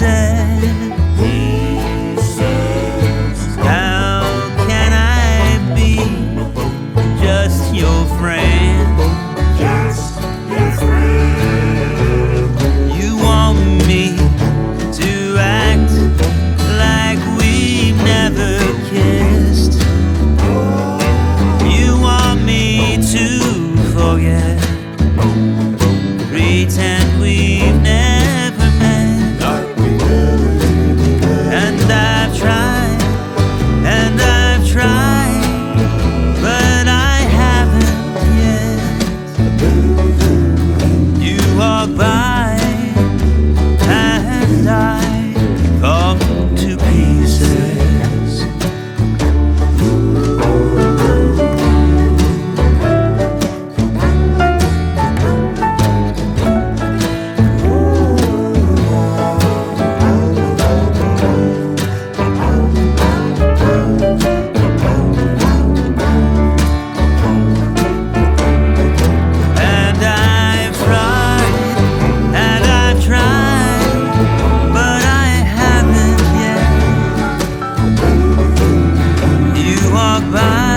How can I be just your friend? You want me to act like we've never kissed. You want me to forget goodbye. walk by.